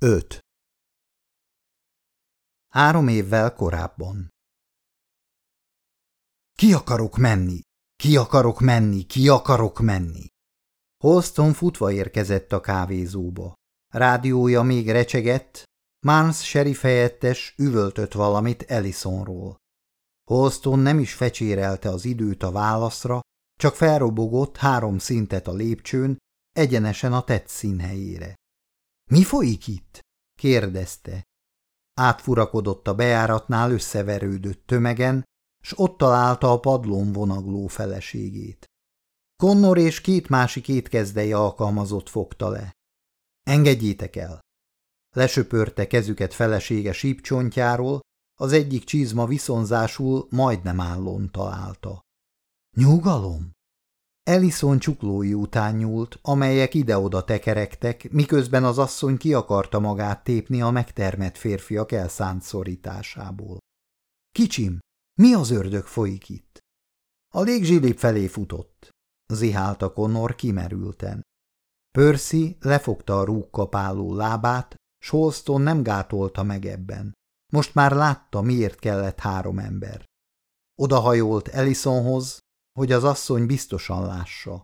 5. Három évvel korábban Ki akarok menni? Ki akarok menni? Ki akarok menni? Holston futva érkezett a kávézóba. Rádiója még recsegett, Mans sheriff helyettes üvöltött valamit Ellisonról. Holston nem is fecsérelte az időt a válaszra, csak felrobogott három szintet a lépcsőn, egyenesen a tett színhelyére. – Mi folyik itt? – kérdezte. Átfurakodott a bejáratnál összeverődött tömegen, s ott találta a padlón vonagló feleségét. Connor és két másik étkezdei alkalmazott fogta le. Engedjétek el! Lesöpörte kezüket felesége sípcsontjáról, az egyik csizma viszonzásul majdnem állón találta. Nyugalom! Ellison csuklói után nyúlt, amelyek ide-oda tekerektek, miközben az asszony ki akarta magát tépni a megtermett férfiak elszánt szorításából. Kicsim, mi az ördög folyik itt? A légzsilip felé futott. Zihálta Connor kimerülten. Percy lefogta a rúgkapáló lábát, s Holston nem gátolta meg ebben. Most már látta, miért kellett három ember. Odahajolt Ellisonhoz, hogy az asszony biztosan lássa.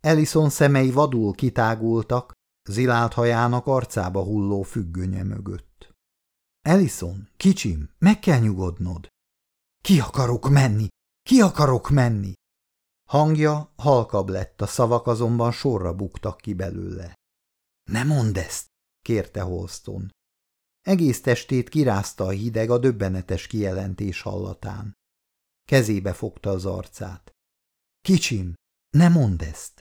Ellison szemei vadul kitágultak, zilált hajának arcába hulló függönye mögött. Ellison, kicsim, meg kell nyugodnod. Ki akarok menni? Ki akarok menni? Hangja halkabb lett, a szavak azonban sorra buktak ki belőle. Ne mondd ezt, kérte Holston. Egész testét kirázta a hideg a döbbenetes kijelentés hallatán. Kezébe fogta az arcát. Kicsim, ne mondd ezt!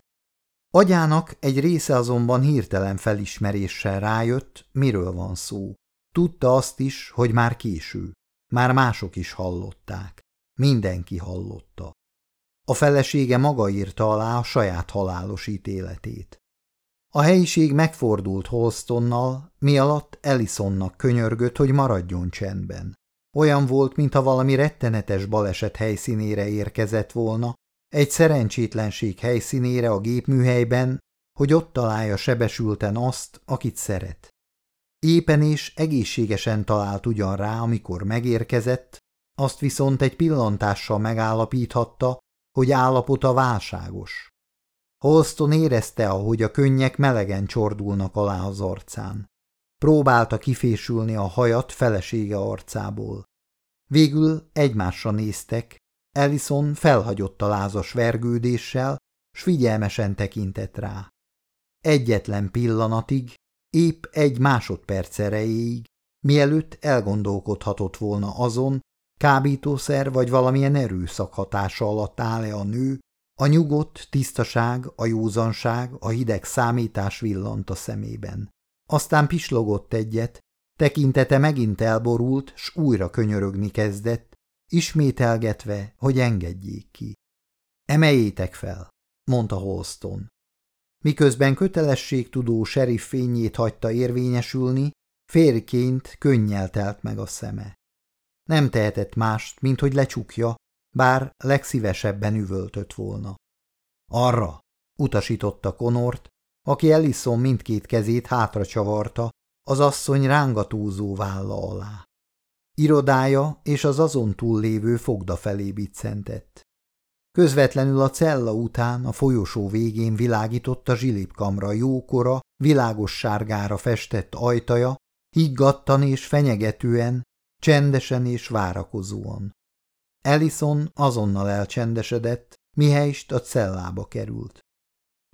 Agyának egy része azonban hirtelen felismeréssel rájött, miről van szó. Tudta azt is, hogy már késő. Már mások is hallották. Mindenki hallotta. A felesége maga írta alá a saját halálos ítéletét. A helyiség megfordult Holstonnal, mi alatt Ellisonnak könyörgött, hogy maradjon csendben. Olyan volt, mintha valami rettenetes baleset helyszínére érkezett volna, egy szerencsétlenség helyszínére a gépműhelyben, hogy ott találja sebesülten azt, akit szeret. Éppen és egészségesen talált ugyan rá, amikor megérkezett, azt viszont egy pillantással megállapíthatta, hogy állapota válságos. Holston érezte, ahogy a könnyek melegen csordulnak alá az arcán. Próbálta kifésülni a hajat felesége arcából. Végül egymásra néztek, Ellison felhagyott a lázas vergődéssel, s figyelmesen tekintett rá. Egyetlen pillanatig, épp egy másodperc erejéig, mielőtt elgondolkodhatott volna azon, kábítószer vagy valamilyen erőszak hatása alatt áll-e a nő, a nyugodt tisztaság, a józanság, a hideg számítás villant a szemében. Aztán pislogott egyet, tekintete megint elborult, s újra könyörögni kezdett, ismételgetve, hogy engedjék ki. Emeljétek fel, mondta Holston. Miközben kötelességtudó sheriff fényét hagyta érvényesülni, férként könnyel telt meg a szeme. Nem tehetett mást, mint hogy lecsukja, bár legszívesebben üvöltött volna. Arra, utasította Konort, aki Ellison mindkét kezét hátra csavarta, az asszony rángatózó válla alá. Irodája és az azon túl lévő fogda felé biccentett. Közvetlenül a cella után a folyosó végén világított a zsilipkamra jókora, világos sárgára festett ajtaja, higgadtan és fenyegetően, csendesen és várakozóan. Ellison azonnal elcsendesedett, mihelyst a cellába került.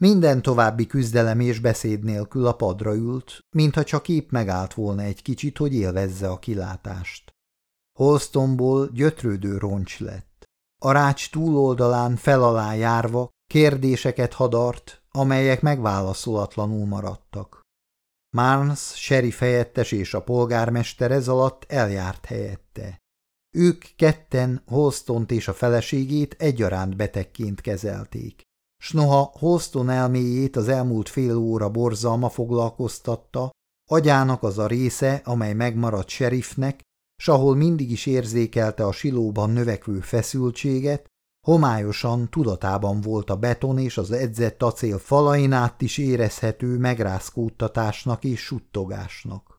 Minden további küzdelem és beszéd nélkül a padra ült, mintha csak épp megállt volna egy kicsit, hogy élvezze a kilátást. Holstonból gyötrődő roncs lett. A rács túloldalán felalá járva kérdéseket hadart, amelyek megválaszolatlanul maradtak. Marnes, sheriff helyettes és a polgármester ez alatt eljárt helyette. Ők ketten Holstont és a feleségét egyaránt betegként kezelték. S noha Holston elméjét az elmúlt fél óra borzalma foglalkoztatta, agyának az a része, amely megmaradt sheriffnek, s ahol mindig is érzékelte a silóban növekvő feszültséget, Homályosan tudatában volt a beton és az edzett acél falain át is érezhető megrázkódtatásnak és suttogásnak.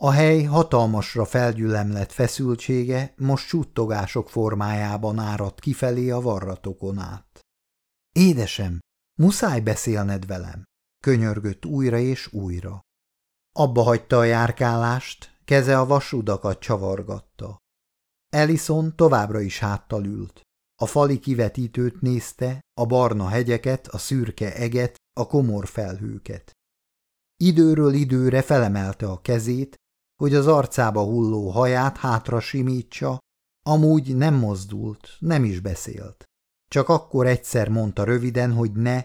A hely hatalmasra felgyülemlett feszültsége most suttogások formájában áradt kifelé a varratokon át. Édesem, muszáj beszélned velem, könyörgött újra és újra. Abba hagyta a járkálást, keze a vasudakat csavargatta. Ellison továbbra is háttal ült. A fali kivetítőt nézte, a barna hegyeket, a szürke eget, a komor felhőket. Időről időre felemelte a kezét, hogy az arcába hulló haját hátra simítsa, amúgy nem mozdult, nem is beszélt. Csak akkor egyszer mondta röviden, hogy ne,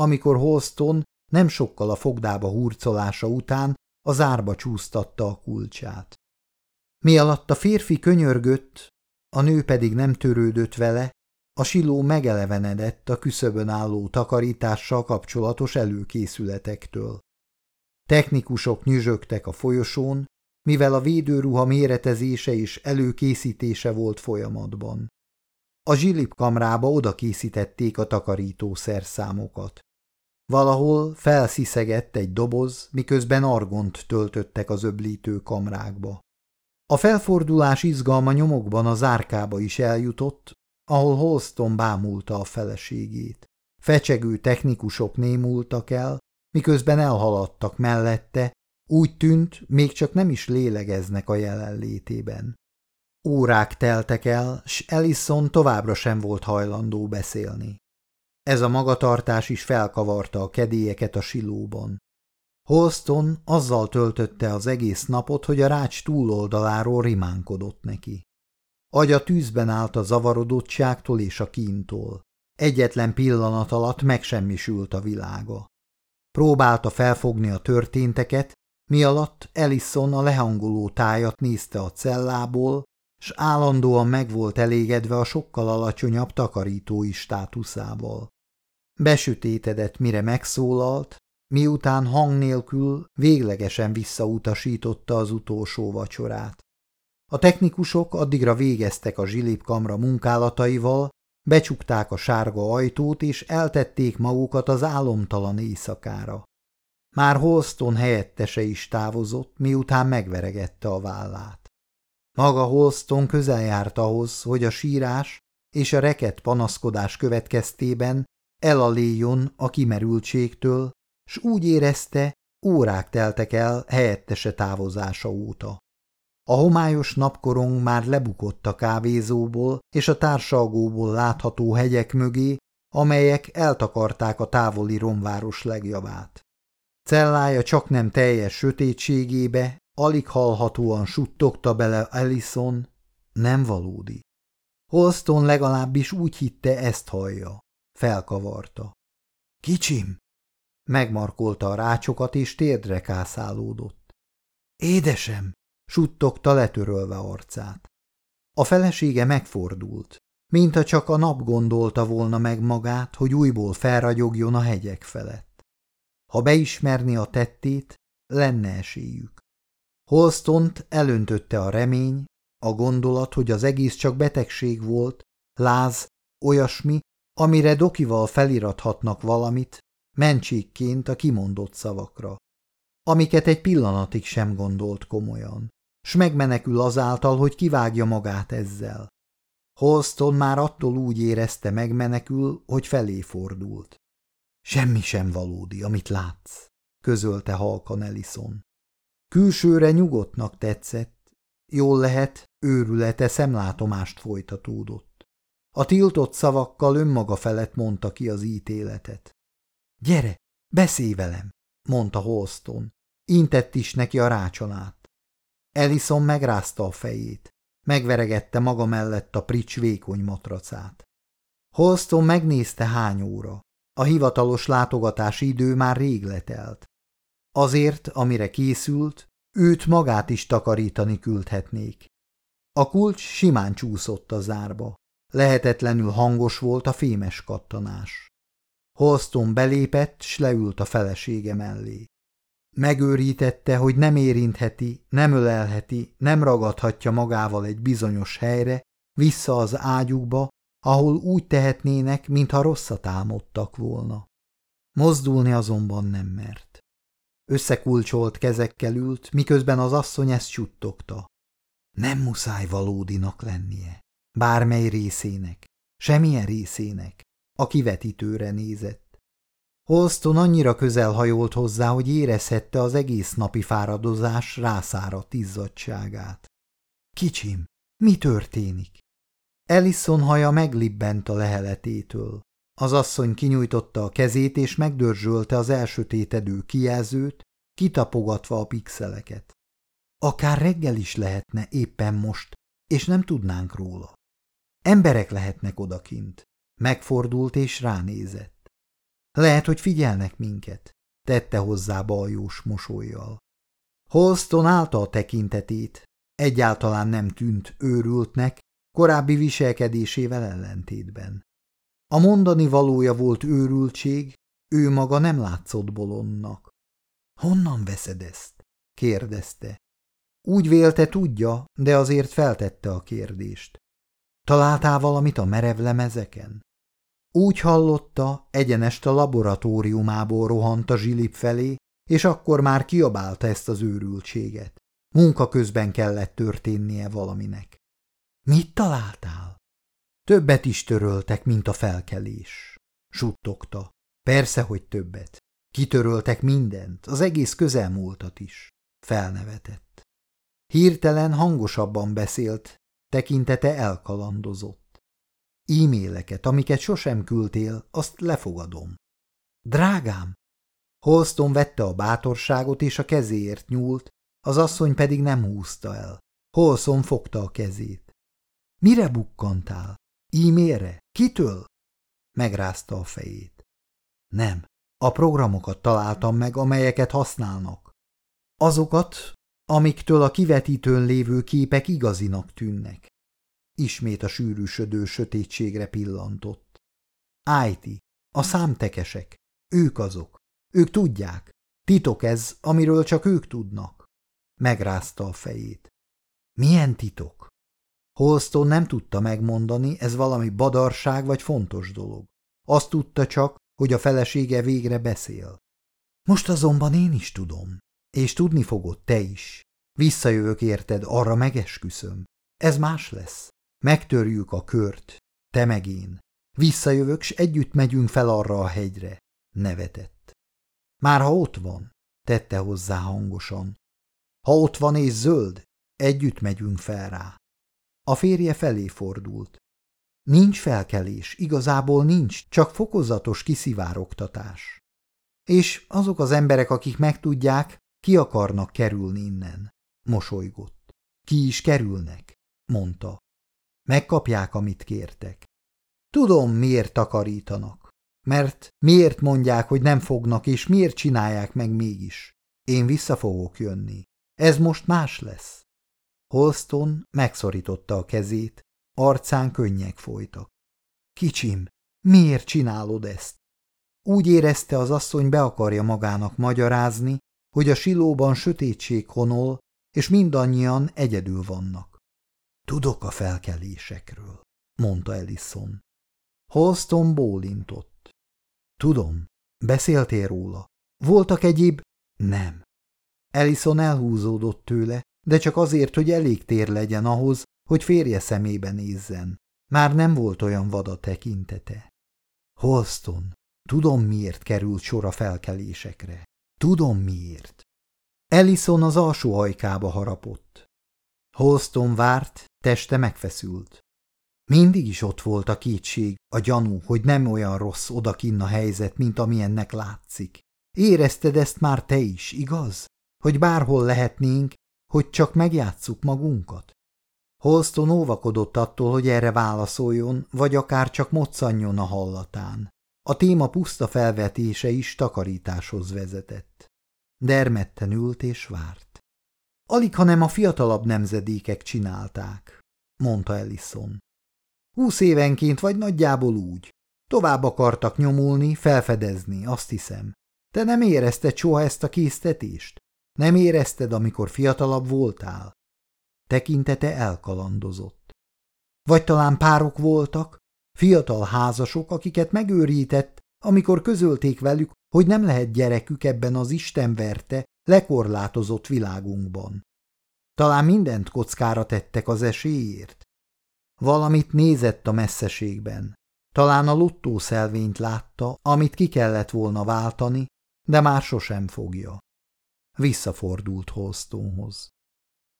amikor Holston nem sokkal a fogdába hurcolása után az árba csúsztatta a kulcsát. Mi alatt a férfi könyörgött, a nő pedig nem törődött vele, a siló megelevenedett a küszöbön álló takarítással kapcsolatos előkészületektől. Technikusok nyüzsögtek a folyosón, mivel a védőruha méretezése és előkészítése volt folyamatban. A zsilip kamrába oda készítették a takarító szerszámokat. Valahol felsziszegett egy doboz, miközben argont töltöttek az öblítő kamrákba. A felfordulás izgalma nyomokban a zárkába is eljutott, ahol Holston bámulta a feleségét. Fecsegő technikusok némultak el, miközben elhaladtak mellette, úgy tűnt, még csak nem is lélegeznek a jelenlétében. Órák teltek el, s Ellison továbbra sem volt hajlandó beszélni. Ez a magatartás is felkavarta a kedélyeket a silóban. Holston azzal töltötte az egész napot, hogy a rács túloldaláról rimánkodott neki. Agya tűzben állt a zavarodottságtól és a kíntól. Egyetlen pillanat alatt megsemmisült a világa. Próbálta felfogni a történteket, mi alatt Ellison a lehangoló tájat nézte a cellából, s állandóan meg volt elégedve a sokkal alacsonyabb takarítói státuszával. Besütétedett, mire megszólalt, miután hang nélkül véglegesen visszautasította az utolsó vacsorát. A technikusok addigra végeztek a zsilipkamra munkálataival, becsukták a sárga ajtót és eltették magukat az álomtalan éjszakára. Már Holston helyettese is távozott, miután megveregette a vállát. Maga Holston közel járt ahhoz, hogy a sírás és a reket panaszkodás következtében elaléjon a kimerültségtől, s úgy érezte, órák teltek el helyettese távozása óta. A homályos napkorong már lebukott a kávézóból és a társalgóból látható hegyek mögé, amelyek eltakarták a távoli romváros legjavát. Cellája csak nem teljes sötétségébe, alig hallhatóan suttogta bele Ellison, nem valódi. Holston legalábbis úgy hitte, ezt hallja. Felkavarta. Kicsim! Megmarkolta a rácsokat, és térdre kászálódott. Édesem! suttogta letörölve arcát. A felesége megfordult, mintha csak a nap gondolta volna meg magát, hogy újból felragyogjon a hegyek felett. Ha beismerni a tettét, lenne esélyük. Holstont elöntötte a remény, a gondolat, hogy az egész csak betegség volt, láz, olyasmi, amire dokival felirathatnak valamit, mentségként a kimondott szavakra, amiket egy pillanatig sem gondolt komolyan, s megmenekül azáltal, hogy kivágja magát ezzel. Holston már attól úgy érezte megmenekül, hogy felé fordult. Semmi sem valódi, amit látsz, közölte halkan Ellison. Külsőre nyugodtnak tetszett, jól lehet, őrülete szemlátomást folytatódott. A tiltott szavakkal önmaga felett mondta ki az ítéletet. Gyere, beszélj velem, mondta Holston. Intett is neki a rácson át. Ellison megrázta a fejét. Megveregette maga mellett a prics vékony matracát. Holston megnézte hány óra. A hivatalos látogatási idő már rég letelt. Azért, amire készült, őt magát is takarítani küldhetnék. A kulcs simán csúszott a zárba. Lehetetlenül hangos volt a fémes kattanás. Holston belépett, s leült a felesége mellé. Megőrítette, hogy nem érintheti, nem ölelheti, nem ragadhatja magával egy bizonyos helyre, vissza az ágyukba, ahol úgy tehetnének, mintha rosszat álmodtak volna. Mozdulni azonban nem mert. Összekulcsolt kezekkel ült, miközben az asszony ezt suttogta. Nem muszáj valódinak lennie, bármely részének, semmilyen részének, a kivetítőre nézett. Holston annyira közel hajolt hozzá, hogy érezhette az egész napi fáradozás rászáradt izzadságát. Kicsim, mi történik? Ellison haja meglibbent a leheletétől. Az asszony kinyújtotta a kezét és megdörzsölte az elsötétedő kijelzőt, kitapogatva a pixeleket. Akár reggel is lehetne éppen most, és nem tudnánk róla. Emberek lehetnek odakint. Megfordult és ránézett. Lehet, hogy figyelnek minket, tette hozzá baljós mosolyjal. Holston állta a tekintetét, egyáltalán nem tűnt őrültnek, korábbi viselkedésével ellentétben. A mondani valója volt őrültség, ő maga nem látszott bolondnak. Honnan veszed ezt? kérdezte. Úgy vélte tudja, de azért feltette a kérdést. Találtál valamit a merev lemezeken? Úgy hallotta, egyenest a laboratóriumából rohant a zsilip felé, és akkor már kiabálta ezt az őrültséget. Munka közben kellett történnie valaminek. Mit találtál? Többet is töröltek, mint a felkelés. Suttogta. Persze, hogy többet. Kitöröltek mindent, az egész közelmúltat is. Felnevetett. Hirtelen hangosabban beszélt, tekintete elkalandozott. E-maileket, amiket sosem küldtél, azt lefogadom. Drágám! Holston vette a bátorságot, és a kezéért nyúlt, az asszony pedig nem húzta el. Holston fogta a kezét. Mire bukkantál? E-mailre? Kitől? Megrázta a fejét. Nem, a programokat találtam meg, amelyeket használnak. Azokat, amiktől a kivetítőn lévő képek igazinak tűnnek. Ismét a sűrűsödő sötétségre pillantott. IT, a számtekesek, ők azok. Ők tudják. Titok ez, amiről csak ők tudnak. Megrázta a fejét. Milyen titok? Holston nem tudta megmondani, ez valami badarság vagy fontos dolog. Azt tudta csak, hogy a felesége végre beszél. Most azonban én is tudom, és tudni fogod te is. Visszajövök érted, arra megesküszöm. Ez más lesz. Megtörjük a kört, te meg én. Visszajövök, s együtt megyünk fel arra a hegyre. Nevetett. Már ha ott van, tette hozzá hangosan. Ha ott van és zöld, együtt megyünk fel rá. A férje felé fordult. Nincs felkelés, igazából nincs, csak fokozatos kiszivárogtatás. És azok az emberek, akik megtudják, ki akarnak kerülni innen, mosolygott. Ki is kerülnek, mondta. Megkapják, amit kértek. Tudom, miért takarítanak. Mert miért mondják, hogy nem fognak, és miért csinálják meg mégis. Én vissza fogok jönni. Ez most más lesz. Holston megszorította a kezét, arcán könnyek folytak. Kicsim, miért csinálod ezt? Úgy érezte az asszony be akarja magának magyarázni, hogy a silóban sötétség honol, és mindannyian egyedül vannak. Tudok a felkelésekről, mondta Ellison. Holston bólintott. Tudom, beszéltél róla. Voltak egyéb... Nem. Ellison elhúzódott tőle, de csak azért, hogy elég tér legyen ahhoz, hogy férje szemébe nézzen. Már nem volt olyan vada tekintete. Holston, tudom miért került sor a felkelésekre. Tudom miért. Ellison az alsó hajkába harapott. Holston várt, teste megfeszült. Mindig is ott volt a kétség, a gyanú, hogy nem olyan rossz odakinn a helyzet, mint amilyennek látszik. Érezted ezt már te is, igaz? Hogy bárhol lehetnénk, hogy csak megjátsszuk magunkat? Holston óvakodott attól, hogy erre válaszoljon, vagy akár csak moccanjon a hallatán. A téma puszta felvetése is takarításhoz vezetett. Dermedten ült és várt. Alig, hanem a fiatalabb nemzedékek csinálták, mondta Ellison. Húsz évenként vagy nagyjából úgy. Tovább akartak nyomulni, felfedezni, azt hiszem. Te nem érezted soha ezt a késztetést? Nem érezted, amikor fiatalabb voltál? Tekintete elkalandozott. Vagy talán párok voltak, Fiatal házasok, akiket megőrített, amikor közölték velük, hogy nem lehet gyerekük ebben az istenverte, lekorlátozott világunkban. Talán mindent kockára tettek az esélyért. Valamit nézett a messzeségben. Talán a lottószelvényt látta, amit ki kellett volna váltani, de már sosem fogja. Visszafordult Holstonhoz.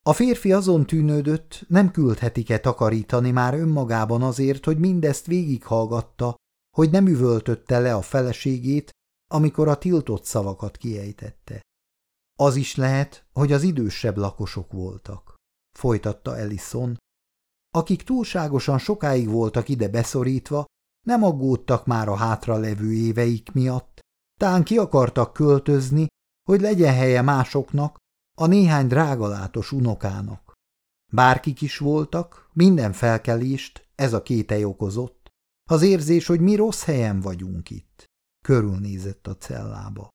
A férfi azon tűnődött, nem küldhetik-e takarítani már önmagában azért, hogy mindezt végighallgatta, hogy nem üvöltötte le a feleségét, amikor a tiltott szavakat kiejtette. Az is lehet, hogy az idősebb lakosok voltak, folytatta Ellison, akik túlságosan sokáig voltak ide beszorítva, nem aggódtak már a hátra levő éveik miatt, tán ki akartak költözni, hogy legyen helye másoknak, a néhány drágalátos unokának. Bárkik is voltak, minden felkelést ez a kétely okozott, az érzés, hogy mi rossz helyen vagyunk itt. Körülnézett a cellába.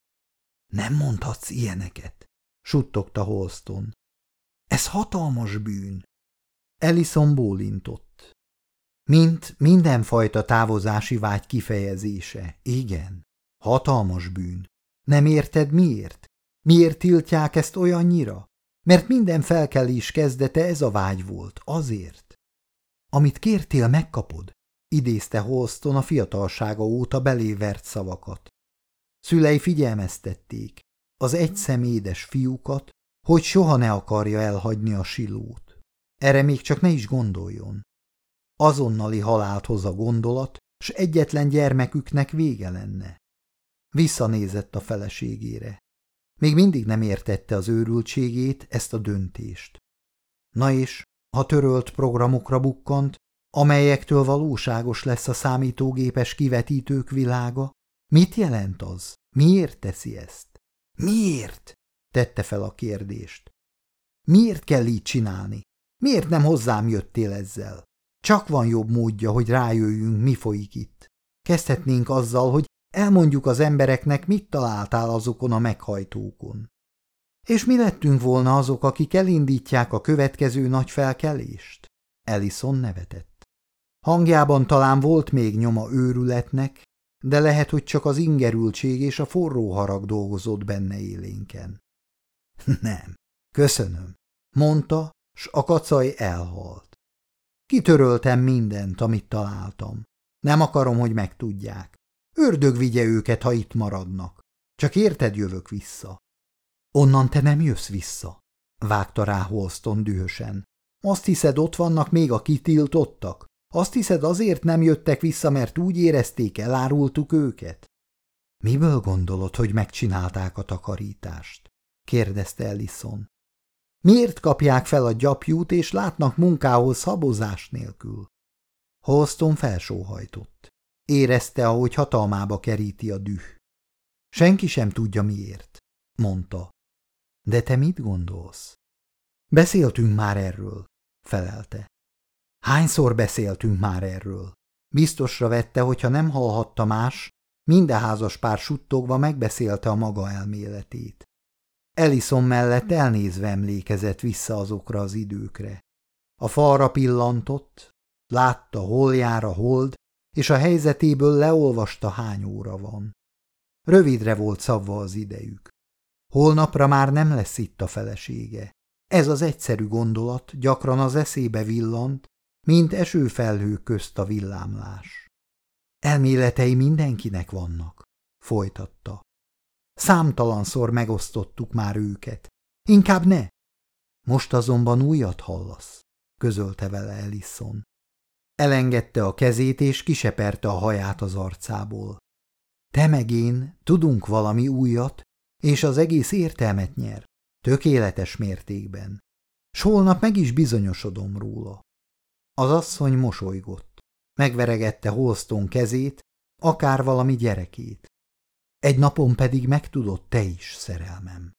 Nem mondhatsz ilyeneket, suttogta Holston. Ez hatalmas bűn. Ellison bólintott. Mint mindenfajta távozási vágy kifejezése, igen, hatalmas bűn. Nem érted miért? Miért tiltják ezt olyannyira? Mert minden felkelés kezdete ez a vágy volt, azért. Amit kértél, megkapod, idézte Holston a fiatalsága óta belévert szavakat. Szülei figyelmeztették az egyszemédes fiúkat, hogy soha ne akarja elhagyni a silót. Erre még csak ne is gondoljon. Azonnali halált hoz a gondolat, s egyetlen gyermeküknek vége lenne. Visszanézett a feleségére. Még mindig nem értette az őrültségét, ezt a döntést. Na és, ha törölt programokra bukkant, amelyektől valóságos lesz a számítógépes kivetítők világa, mit jelent az? Miért teszi ezt? Miért? tette fel a kérdést. Miért kell így csinálni? Miért nem hozzám jöttél ezzel? Csak van jobb módja, hogy rájöjjünk, mi folyik itt. Kezdhetnénk azzal, hogy Elmondjuk az embereknek, mit találtál azokon a meghajtókon. És mi lettünk volna azok, akik elindítják a következő nagy felkelést? Ellison nevetett. Hangjában talán volt még nyoma őrületnek, de lehet, hogy csak az ingerültség és a forró harag dolgozott benne élénken. Nem, köszönöm, mondta, s a kacaj elhalt. Kitöröltem mindent, amit találtam. Nem akarom, hogy megtudják. Ördög vigye őket, ha itt maradnak. Csak érted jövök vissza. Onnan te nem jössz vissza, vágta rá Holston dühösen. Azt hiszed, ott vannak még a kitiltottak? Azt hiszed, azért nem jöttek vissza, mert úgy érezték, elárultuk őket? Miből gondolod, hogy megcsinálták a takarítást? kérdezte Ellison. Miért kapják fel a gyapjút, és látnak munkához habozás nélkül? Holston felsóhajtott. Érezte, ahogy hatalmába keríti a düh. Senki sem tudja miért, mondta. De te mit gondolsz? Beszéltünk már erről, felelte. Hányszor beszéltünk már erről? Biztosra vette, hogyha nem hallhatta más, minden házas pár suttogva megbeszélte a maga elméletét. Ellison mellett elnézve emlékezett vissza azokra az időkre. A falra pillantott, látta, hol jár a hold, és a helyzetéből leolvasta hány óra van. Rövidre volt szabva az idejük. Holnapra már nem lesz itt a felesége. Ez az egyszerű gondolat gyakran az eszébe villant, mint esőfelhő közt a villámlás. Elméletei mindenkinek vannak, folytatta. Számtalanszor megosztottuk már őket. Inkább ne. Most azonban újat hallasz, közölte vele Ellison. Elengedte a kezét, és kiseperte a haját az arcából. Te meg én tudunk valami újat, és az egész értelmet nyer, tökéletes mértékben. S holnap meg is bizonyosodom róla. Az asszony mosolygott. Megveregette Holston kezét, akár valami gyerekét. Egy napon pedig megtudott te is, szerelmem.